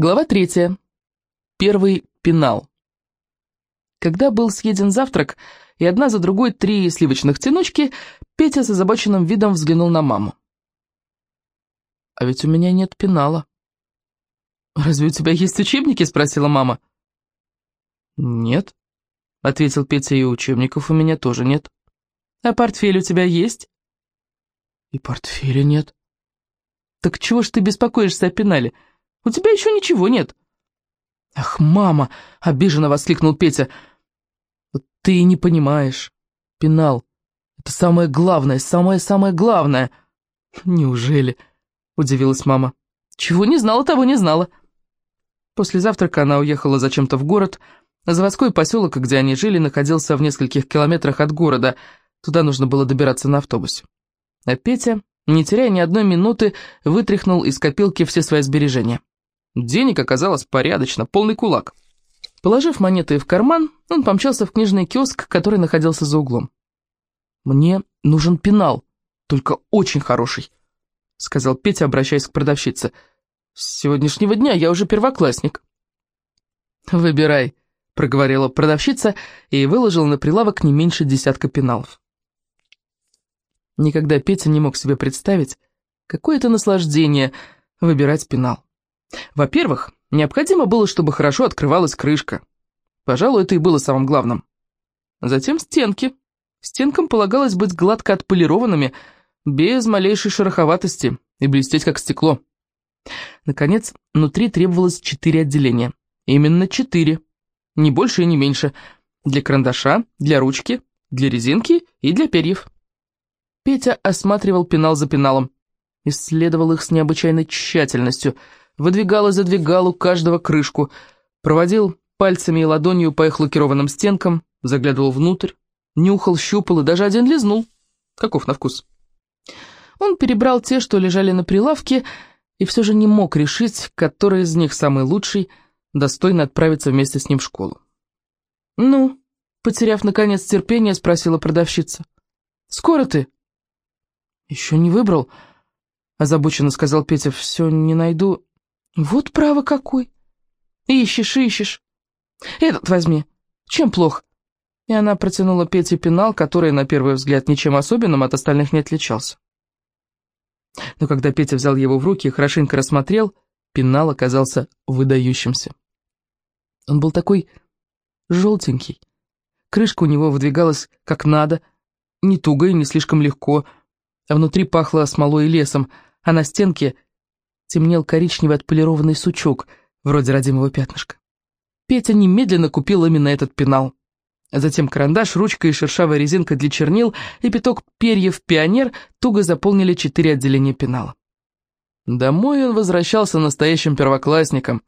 Глава третья. Первый пенал. Когда был съеден завтрак, и одна за другой три сливочных тянучки, Петя с озабоченным видом взглянул на маму. «А ведь у меня нет пенала». «Разве у тебя есть учебники?» — спросила мама. «Нет», — ответил Петя, — «и учебников у меня тоже нет». «А портфель у тебя есть?» «И портфеля нет». «Так чего ж ты беспокоишься о пенале?» У тебя еще ничего нет». «Ах, мама!» — обиженно воскликнул Петя. «Вот ты не понимаешь. Пенал — это самое главное, самое-самое главное». «Неужели?» — удивилась мама. «Чего не знала, того не знала». После завтрака она уехала зачем-то в город. Заводской поселок, где они жили, находился в нескольких километрах от города. Туда нужно было добираться на автобусе. А Петя, не теряя ни одной минуты, вытряхнул из копилки все свои сбережения. Денег оказалось порядочно, полный кулак. Положив монеты в карман, он помчался в книжный киоск, который находился за углом. «Мне нужен пенал, только очень хороший», — сказал Петя, обращаясь к продавщице. «С сегодняшнего дня я уже первоклассник». «Выбирай», — проговорила продавщица и выложила на прилавок не меньше десятка пеналов. Никогда Петя не мог себе представить, какое это наслаждение выбирать пенал. Во-первых, необходимо было, чтобы хорошо открывалась крышка. Пожалуй, это и было самым главным. Затем стенки. Стенкам полагалось быть гладко отполированными, без малейшей шероховатости и блестеть как стекло. Наконец, внутри требовалось четыре отделения. Именно четыре. Не больше и не меньше. Для карандаша, для ручки, для резинки и для перьев. Петя осматривал пенал за пеналом. Исследовал их с необычайной тщательностью – выдвигал и задвигал у каждого крышку, проводил пальцами и ладонью по их лакированным стенкам, заглядывал внутрь, нюхал, щупал и даже один лизнул. Каков на вкус? Он перебрал те, что лежали на прилавке, и все же не мог решить, который из них самый лучший, достойно отправиться вместе с ним в школу. «Ну?» — потеряв, наконец, терпение, спросила продавщица. «Скоро ты?» «Еще не выбрал», — озабоченно сказал Петя. «Все не найду. «Вот право какой! Ищешь, ищешь. Этот возьми. Чем плох?» И она протянула Пете пенал, который, на первый взгляд, ничем особенным от остальных не отличался. Но когда Петя взял его в руки и хорошенько рассмотрел, пенал оказался выдающимся. Он был такой желтенький. Крышка у него выдвигалась как надо, не туго и не слишком легко, а внутри пахло смолой и лесом, а на стенке темнел коричневый отполированный сучок, вроде родимого пятнышка. Петя немедленно купил именно этот пенал. Затем карандаш, ручка и шершавая резинка для чернил и пяток перьев «Пионер» туго заполнили четыре отделения пенала. Домой он возвращался настоящим первоклассником.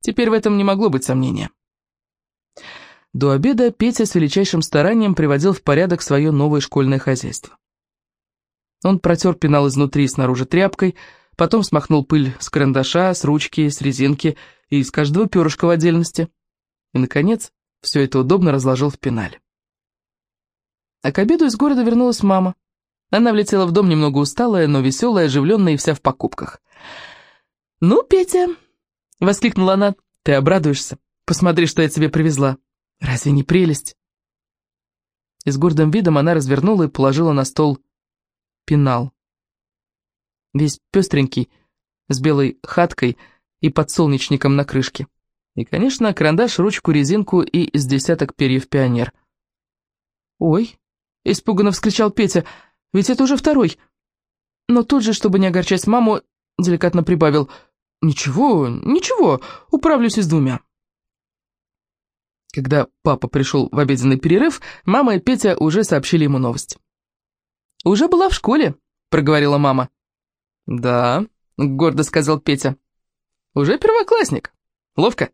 Теперь в этом не могло быть сомнения. До обеда Петя с величайшим старанием приводил в порядок свое новое школьное хозяйство. Он протер пенал изнутри и снаружи тряпкой, потом смахнул пыль с карандаша, с ручки, с резинки и из каждого перышка в отдельности. И, наконец, все это удобно разложил в пенале. А к обеду из города вернулась мама. Она влетела в дом немного усталая, но веселая, оживленная и вся в покупках. «Ну, Петя!» — воскликнула она. «Ты обрадуешься. Посмотри, что я тебе привезла. Разве не прелесть?» И с гордым видом она развернула и положила на стол пенал весь пестренький, с белой хаткой и подсолнечником на крышке. И, конечно, карандаш, ручку, резинку и из десяток перьев пионер. «Ой!» — испуганно вскричал Петя. «Ведь это уже второй!» Но тут же, чтобы не огорчать маму, деликатно прибавил. «Ничего, ничего, управлюсь и с двумя». Когда папа пришел в обеденный перерыв, мама и Петя уже сообщили ему новость. «Уже была в школе», — проговорила мама. «Да», — гордо сказал Петя. «Уже первоклассник. Ловко?»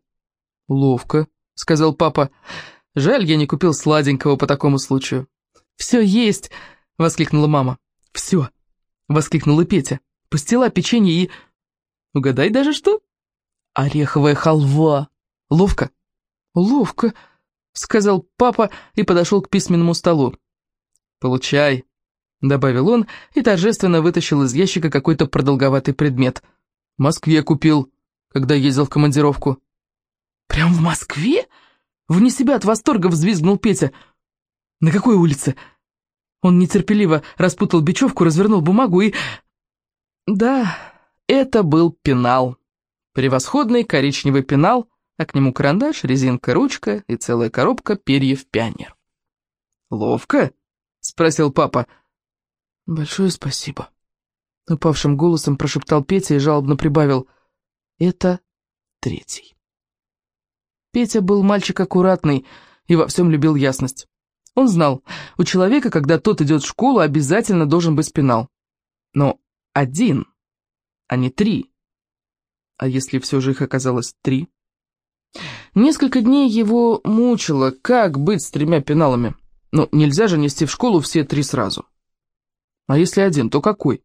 «Ловко», — сказал папа. «Жаль, я не купил сладенького по такому случаю». «Все есть!» — воскликнула мама. «Все!» — воскликнула Петя. «Пастила, печенье и...» «Угадай даже что?» «Ореховая халва. Ловко?» «Ловко», — сказал папа и подошел к письменному столу. «Получай», добавил он и торжественно вытащил из ящика какой-то продолговатый предмет. «В Москве купил», когда ездил в командировку». «Прям в Москве?» Вне себя от восторга взвизгнул Петя. «На какой улице?» Он нетерпеливо распутал бечевку, развернул бумагу и... Да, это был пенал. Превосходный коричневый пенал, а к нему карандаш, резинка, ручка и целая коробка перьев пионер. «Ловко?» — спросил папа. «Большое спасибо», — упавшим голосом прошептал Петя и жалобно прибавил. «Это третий». Петя был мальчик аккуратный и во всем любил ясность. Он знал, у человека, когда тот идет в школу, обязательно должен быть пенал. Но один, а не три. А если все же их оказалось три? Несколько дней его мучило, как быть с тремя пеналами. Но нельзя же нести в школу все три сразу. А если один, то какой?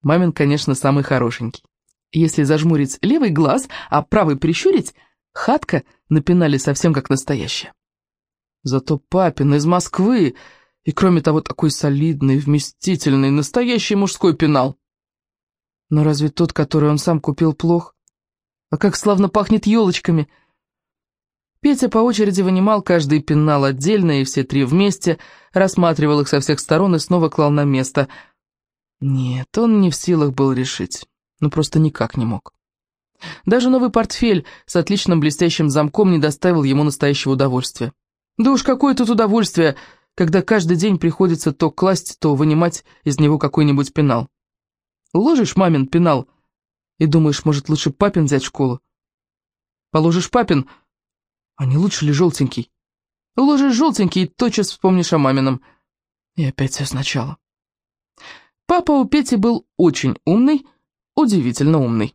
Мамин, конечно, самый хорошенький. Если зажмурить левый глаз, а правый прищурить, хатка на пенале совсем как настоящая. Зато папин из Москвы, и кроме того такой солидный, вместительный, настоящий мужской пенал. Но разве тот, который он сам купил, плох? А как славно пахнет елочками! Петя по очереди вынимал каждый пенал отдельно, и все три вместе, рассматривал их со всех сторон и снова клал на место. Нет, он не в силах был решить, ну просто никак не мог. Даже новый портфель с отличным блестящим замком не доставил ему настоящего удовольствия. Да уж какое тут удовольствие, когда каждый день приходится то класть, то вынимать из него какой-нибудь пенал. Ложишь мамин пенал и думаешь, может, лучше папин взять в школу. Положишь папин, а не лучше ли желтенький? Ложишь желтенький и тотчас вспомнишь о мамином. И опять все сначала. Папа у Пети был очень умный, удивительно умный.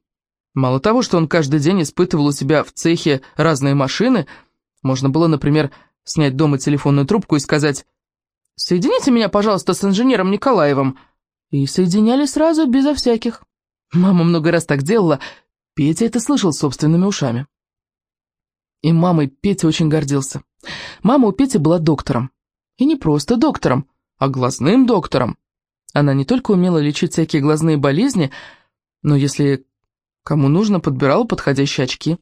Мало того, что он каждый день испытывал у себя в цехе разные машины, можно было, например, снять дома телефонную трубку и сказать «Соедините меня, пожалуйста, с инженером Николаевым». И соединяли сразу, безо всяких. Мама много раз так делала, Петя это слышал собственными ушами. И мамой Петя очень гордился. Мама у Пети была доктором. И не просто доктором, а глазным доктором. Она не только умела лечить всякие глазные болезни, но если кому нужно, подбирала подходящие очки.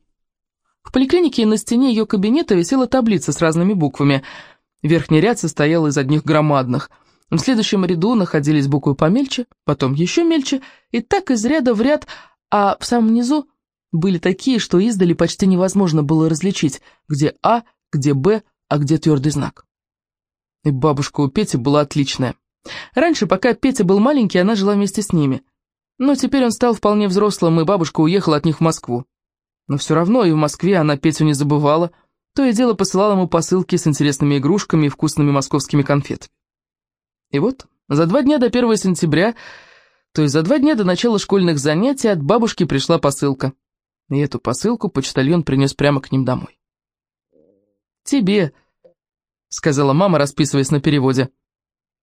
В поликлинике на стене ее кабинета висела таблица с разными буквами. Верхний ряд состоял из одних громадных. В следующем ряду находились буквы помельче, потом еще мельче, и так из ряда в ряд, а в самом низу были такие, что издали почти невозможно было различить, где А, где Б, а где твердый знак. И бабушка у Пети была отличная. Раньше, пока Петя был маленький, она жила вместе с ними. Но теперь он стал вполне взрослым, и бабушка уехала от них в Москву. Но все равно и в Москве она Петю не забывала, то и дело посылала ему посылки с интересными игрушками и вкусными московскими конфетами. И вот, за два дня до 1 сентября, то есть за два дня до начала школьных занятий, от бабушки пришла посылка. И эту посылку почтальон принес прямо к ним домой. «Тебе», — сказала мама, расписываясь на переводе.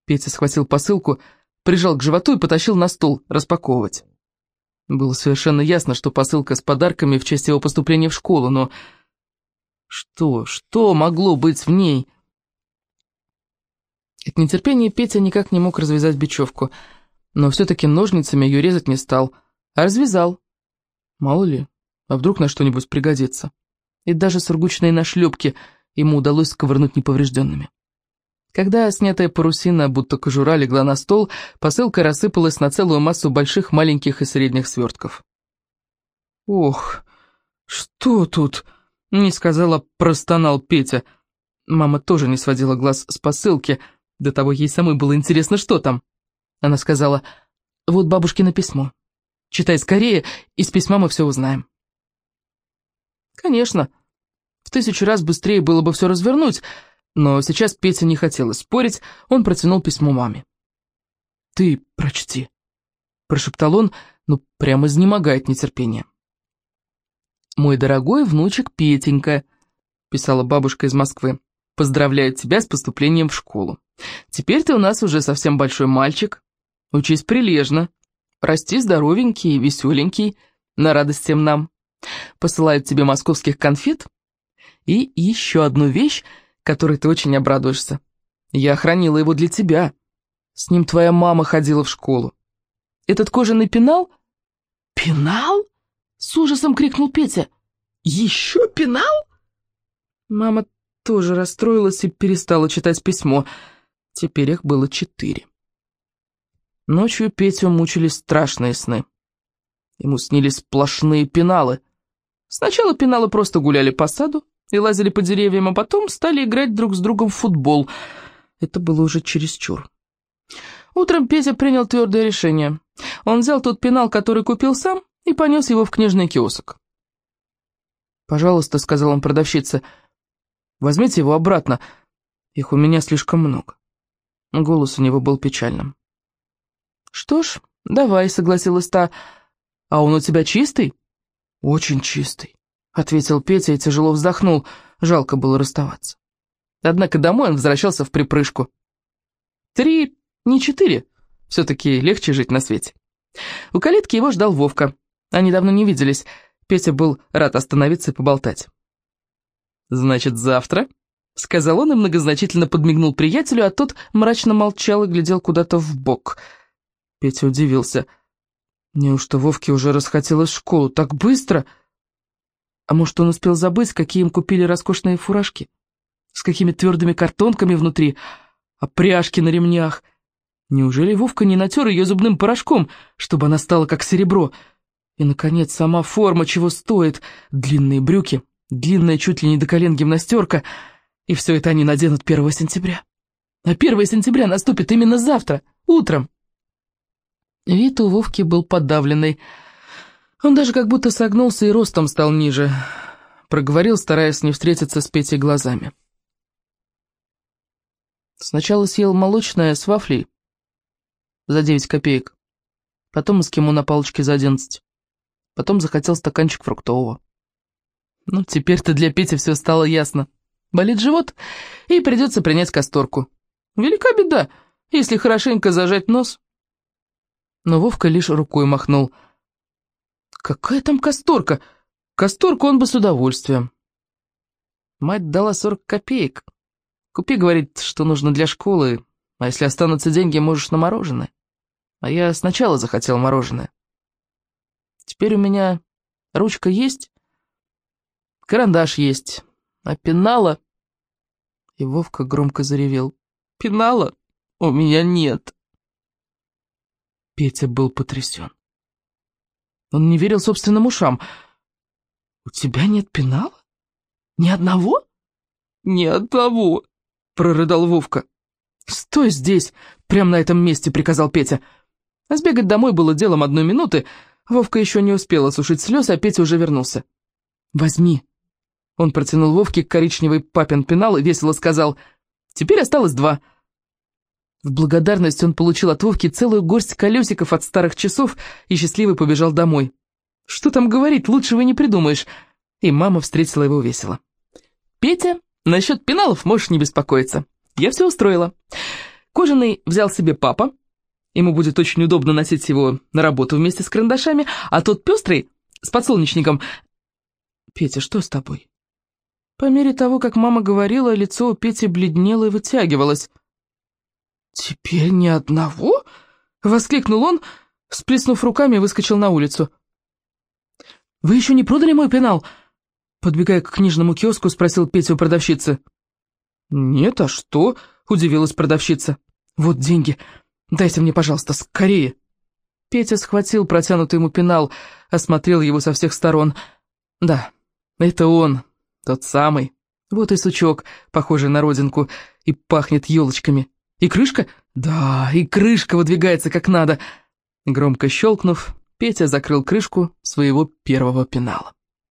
Петя схватил посылку, прижал к животу и потащил на стол распаковывать. Было совершенно ясно, что посылка с подарками в честь его поступления в школу, но... Что, что могло быть в ней? От нетерпения Петя никак не мог развязать бечевку, но все-таки ножницами ее резать не стал, а развязал. Мало ли, а вдруг на что-нибудь пригодится. И даже сургучные нашлепки ему удалось сковырнуть неповрежденными. Когда снятая парусина, будто кожура, легла на стол, посылка рассыпалась на целую массу больших, маленьких и средних свертков. «Ох, что тут?» — не сказала, простонал Петя. Мама тоже не сводила глаз с посылки, до того ей самой было интересно, что там. Она сказала, «Вот бабушкино письмо. Читай скорее, из письма мы все узнаем». Конечно, в тысячу раз быстрее было бы все развернуть, но сейчас Петя не хотел спорить, он протянул письмо маме. «Ты прочти», — прошептал он, ну прямо изнемогает нетерпение. «Мой дорогой внучек Петенька», — писала бабушка из Москвы, — «поздравляю тебя с поступлением в школу. Теперь ты у нас уже совсем большой мальчик. Учись прилежно, расти здоровенький и веселенький, на радость всем нам. Посылают тебе московских конфет и еще одну вещь, которой ты очень обрадуешься. Я хранила его для тебя. С ним твоя мама ходила в школу. Этот кожаный пенал? Пенал? С ужасом крикнул Петя. «Еще пенал?» Мама тоже расстроилась и перестала читать письмо. Теперь их было четыре. Ночью Петю мучили страшные сны. Ему снились сплошные пеналы. Сначала пеналы просто гуляли по саду и лазили по деревьям, а потом стали играть друг с другом в футбол. Это было уже чересчур. Утром Петя принял твердое решение. Он взял тот пенал, который купил сам, и понес его в книжный киоск. «Пожалуйста», — сказал он продавщице, — «возьмите его обратно, их у меня слишком много». Голос у него был печальным. «Что ж, давай», — согласилась та, — «а он у тебя чистый?» «Очень чистый», — ответил Петя и тяжело вздохнул, жалко было расставаться. Однако домой он возвращался в припрыжку. Три, не четыре, все-таки легче жить на свете. У калитки его ждал Вовка. Они давно не виделись. Петя был рад остановиться и поболтать. «Значит, завтра?» — сказал он и многозначительно подмигнул приятелю, а тот мрачно молчал и глядел куда-то в бок. Петя удивился. Неужто Вовке уже расхотелось в школу так быстро? А может, он успел забыть, какие им купили роскошные фуражки? С какими твердыми картонками внутри, а пряжки на ремнях? Неужели Вовка не натер ее зубным порошком, чтобы она стала как серебро? — и, наконец, сама форма чего стоит. Длинные брюки, длинная чуть ли не до колен гимнастерка. И все это они наденут 1 сентября. А 1 сентября наступит именно завтра, утром. Вид у Вовки был подавленный. Он даже как будто согнулся и ростом стал ниже. Проговорил, стараясь не встретиться с Петей глазами. Сначала съел молочное с вафлей за 9 копеек, потом эскимо на палочке за 11. Потом захотел стаканчик фруктового. Ну, теперь-то для Пети все стало ясно. Болит живот, и придется принять касторку. Велика беда, если хорошенько зажать нос. Но Вовка лишь рукой махнул. Какая там касторка? Касторку он бы с удовольствием. Мать дала сорок копеек. Купи, говорит, что нужно для школы, а если останутся деньги, можешь на мороженое. А я сначала захотел мороженое. Теперь у меня ручка есть, карандаш есть, а пенала...» И Вовка громко заревел. «Пенала у меня нет». Петя был потрясен. Он не верил собственным ушам. «У тебя нет пенала? Ни одного?» «Ни одного», — прорыдал Вовка. «Стой здесь, прямо на этом месте», — приказал Петя. А сбегать домой было делом одной минуты, Вовка еще не успел осушить слез, а Петя уже вернулся. «Возьми». Он протянул Вовке коричневый папин пенал и весело сказал, «Теперь осталось два». В благодарность он получил от Вовки целую горсть колесиков от старых часов и счастливый побежал домой. Что там говорить, лучшего не придумаешь. И мама встретила его весело. «Петя, насчет пеналов можешь не беспокоиться. Я все устроила. Кожаный взял себе папа, Ему будет очень удобно носить его на работу вместе с карандашами, а тот пестрый, с подсолнечником... Петя, что с тобой? По мере того, как мама говорила, лицо у Пети бледнело и вытягивалось. «Теперь ни одного?» — воскликнул он, всплеснув руками, выскочил на улицу. «Вы еще не продали мой пенал?» Подбегая к книжному киоску, спросил Петя у продавщицы. «Нет, а что?» — удивилась продавщица. «Вот деньги. Дайте мне, пожалуйста, скорее!» Петя схватил протянутый ему пенал, осмотрел его со всех сторон. «Да, это он, тот самый. Вот и сучок, похожий на родинку, и пахнет елочками. И крышка? Да, и крышка выдвигается как надо!» Громко щелкнув, Петя закрыл крышку своего первого пенала.